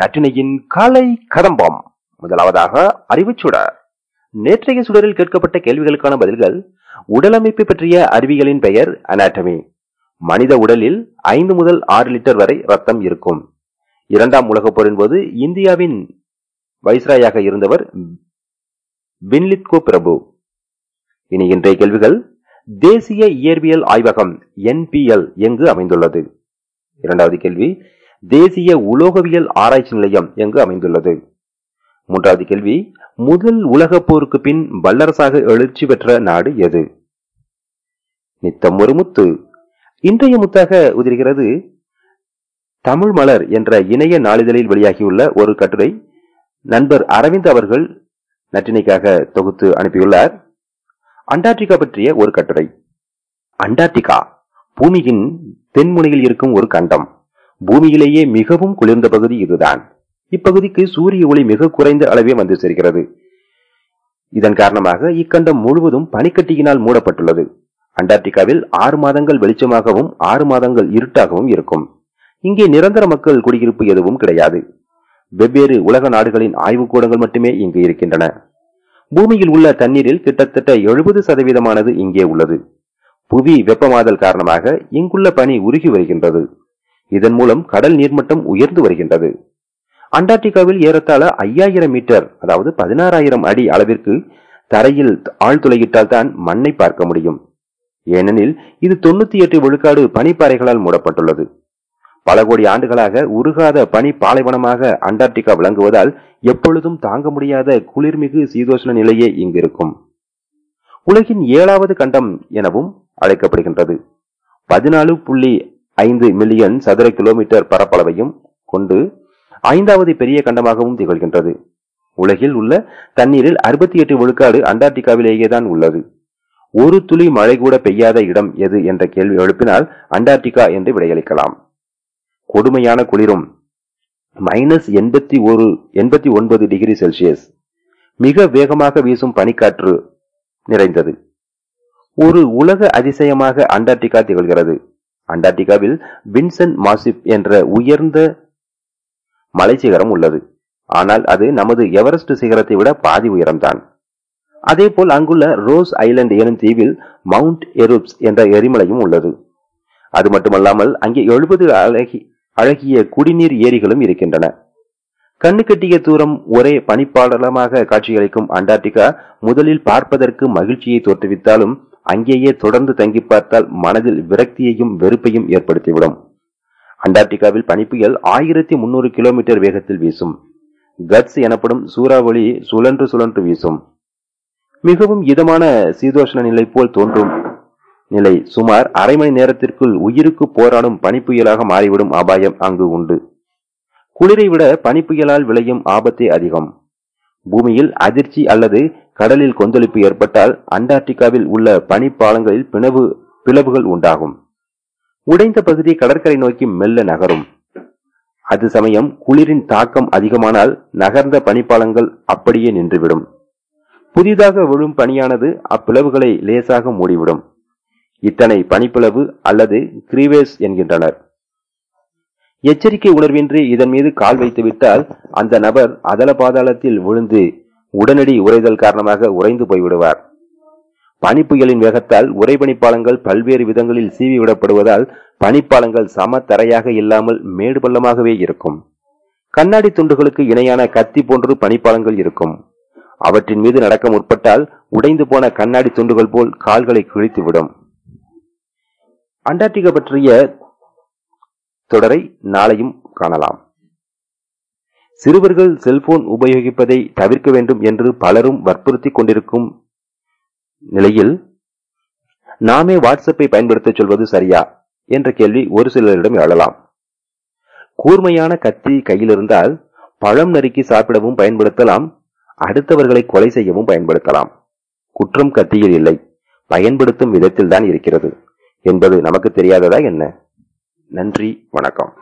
நட்டினையின் காலை கதம்பம் முதலாவதாக அறிவுச்சுடர் நேற்றைய சுடரில் கேட்கப்பட்ட கேள்விகளுக்கான பதில்கள் உடலமைப்பு பற்றிய அறிவிகளின் பெயர் அனாட்டமி மனித உடலில் ஐந்து முதல் ஆறு லிட்டர் வரை ரத்தம் இருக்கும். இரண்டாம் உலகப் போரின் போது இந்தியாவின் வைஸ்ராயாக இருந்தவர் பின்லித்கோ பிரபு. இனி இன்றைய கேள்விகள் தேசிய இயற்பியல் ஆய்வகம் என்பிஎல் எங்கு அமைந்துள்ளது? இரண்டாவது கேள்வி தேசிய உலோகவியல் ஆராய்ச்சி நிலையம் எங்கு அமைந்துள்ளது? மூன்றாவது கேள்வி முதல் உலகப் போருக்கு பின் வல்லரசாக எழுச்சி பெற்ற நாடு எது? நித்தம் ஒரு முத்து. இன்றைய முத்தாக உதிர்கிறது தமிழ் மலர் என்ற இணைய நாளிதழில் வெளியாகியுள்ள ஒரு கட்டுரை நண்பர் அரவிந்த் அவர்கள் நற்றினைக்காக தொகுத்து அனுப்பியுள்ளார். அண்டார்டிகா பற்றிய ஒரு கட்டுரை. அண்டார்டிகா பூமியின் தென்முனையில் இருக்கும் ஒரு கண்டம். பூமியிலேயே மிகவும் குளிர்ந்த பகுதி இதுதான். இப்பகுதிக்கு சூரிய ஒளி மிக குறைந்த அளவே வந்து சேர்கிறது. இதன் காரணமாக இக்கண்டம் முழுவதும் பனிக்கட்டியினால் மூடப்பட்டுள்ளது. அண்டார்டிகாவில் ஆறு மாதங்கள் வெளிச்சமாகவும் ஆறு மாதங்கள் இருட்டாகவும் இருக்கும். இங்கே நிரந்தர மக்கள் குடியிருப்பு எதுவும் கிடையாது. வெவ்வேறு உலக நாடுகளின் ஆய்வுக்கூடங்கள் மட்டுமே இங்கு இருக்கின்றன. பூமியில் உள்ள தண்ணீரில் கிட்டத்தட்ட எழுபது சதவீதமானது இங்கே உள்ளது. புவி வெப்பமாதல் காரணமாக இங்குள்ள பனி உருகி வருகின்றது. இதன் மூலம் கடல் நீர்மட்டம் உயர்ந்து வருகின்றது. அண்டார்டிகாவில் ஏறத்தாழ ஐயாயிரம் மீட்டர் அதாவது பதினாறாயிரம் அடி அளவிற்கு தரையில் ஆழ்துளையிட்டால் தான் மண்ணை பார்க்க முடியும். ஏனெனில் இது தொண்ணூத்தி எட்டு விழுக்காடு பனிப்பாறைகளால் மூடப்பட்டுள்ளது. பல கோடி ஆண்டுகளாக உருகாத பனி பாலைவனமாக அண்டார்டிகா விளங்குவதால் எப்பொழுதும் தாங்க முடியாத குளிர்மிகு சீதோஷ்ண நிலையே இங்கு இருக்கும் உலகின் ஏழாவது கண்டம் எனவும் அழைக்கப்படுகின்றது. பதினாலு புள்ளி ஐந்து மில்லியன் சதுர கிலோமீட்டர் பரப்பளவையும் கொண்டு ஐந்தாவது பெரிய கண்டமாகவும் திகழ்கின்றது. உலகில் உள்ள தண்ணீரில் அறுபத்தி எட்டு விழுக்காடு அண்டார்டிகாவிலேயே தான் உள்ளது. ஒரு துளி மழை கூட பெய்யாத இடம் எது என்ற கேள்வி எழுப்பினால் அண்டார்டிகா என்று விடையளிக்கலாம். கொடுமையான குளிரும். மைனஸ் எண்பத்தி ஒரு எண்பத்தி ஒன்பது டிகிரி செல்சியஸ். மிக வேகமாக வீசும் பனிக்காற்று நிறைந்தது. ஒரு உலக அதிசயமாக அண்டார்டிகா திகழ்கிறது. அண்டார்டிகாவில் வின்சென்ட் மாசிப் என்ற உயர்ந்த மலை சிகரம் உள்ளது. ஆனால் அது நமது எவரெஸ்ட் சிகரத்தை விட பாதி உயரம்தான். அதேபோல் அங்குள்ள ரோஸ் ஐலண்ட் எனும் தீவில் மவுண்ட் எருப்ஸ் என்ற எரிமலையும் உள்ளது. அது மட்டுமல்லாமல் அங்கே எழுபது அழகி அழகிய குடிநீர் ஏரிகளும் இருக்கின்றன. கண்ணு கட்டிய தூரம் ஒரே பனிப்பாடலமாக காட்சியளிக்கும் அண்டார்டிகா முதலில் பார்ப்பதற்கு மகிழ்ச்சியை தோற்றுவித்தாலும் அங்கேயே தொடர்ந்து தங்கி பார்த்தால் மனதில் விரக்தியையும் வெறுப்பையும் ஏற்படுத்திவிடும். அண்டார்டிகாவில் பனிப்புயல் ஆயிரத்தி முன்னூறு கிலோமீட்டர் வேகத்தில் வீசும். கட்ஸ் எனப்படும் சூறாவளி சுழன்று சுழன்று வீசும். மிகவும் இதமான சீதோஷ்ண நிலை போல் தோன்றும். நிலை சுமார் அரை மணி நேரத்திற்குள் உயிருக்கு போராடும் பனிப்புயலாக மாறிவிடும் அபாயம் அங்கு உண்டு. குளிரை விட பனிப்புயலால் விளையும் ஆபத்தே அதிகம். பூமியில் அதிர்ச்சி அல்லது கடலில் கொந்தளிப்பு ஏற்பட்டால் அண்டார்டிகாவில் உள்ள பனிப்பாலங்களில் பிளவு பிளவுகள் உண்டாகும். உடைந்த பகுதி கடற்கரை நோக்கி மெல்ல நகரும். அது சமயம் குளிரின் தாக்கம் அதிகமானால் நகர்ந்த பனிப்பாலங்கள் அப்படியே நின்றுவிடும். புதிதாக விழும் பனியானது அப்பிளவுகளை லேசாக மூடிவிடும். இத்தனை பனிப்பிளவு அல்லது கிரீவேஸ் என்கின்றனர். எச்சரிக்கை உணர்வின்றி இதன் மீது கால் வைத்துவிட்டால் அந்த நபர் அதல பாதாளத்தில் விழுந்து உடனடி உறைதல் காரணமாக உறைந்து போய்விடுவார். பனிப்புயலின் வேகத்தால் உறைபனிப்பாலங்கள் பல்வேறு விதங்களில் சீவி விடப்படுவதால் பனிப்பாலங்கள் சம தரையாக இல்லாமல் மேடு பள்ளமாகவே இருக்கும். கண்ணாடி துண்டுகளுக்கு இணையான கத்தி போன்று பனிப்பாலங்கள் இருக்கும். அவற்றின் மீது நடக்க முற்பட்டால் உடைந்து போன கண்ணாடி துண்டுகள் போல் கால்களை கிழித்துவிடும். அண்டார்டிகா பற்றிய தொடரை நாளையும் காணலாம். சிறுவர்கள் செல்போன் உபயோகிப்பதை தவிர்க்க வேண்டும் என்று பலரும் வற்புறுத்தி கொண்டிருக்கும் நிலையில் நாமே வாட்ஸ்அப்பை பயன்படுத்த சொல்வது சரியா? என்ற கேள்வி ஒரு சிலரிடம் எழலாம். கூர்மையான கத்தி கையில் இருந்தால் பழம் நறுக்கி சாப்பிடவும் பயன்படுத்தலாம் அடுத்தவர்களை கொலை செய்யவும் பயன்படுத்தலாம். குற்றம் கத்தியில் இல்லை பயன்படுத்தும் விதத்தில் தான் இருக்கிறது. என்பது நமக்கு தெரியாததா என்ன? நன்றி வணக்கம்.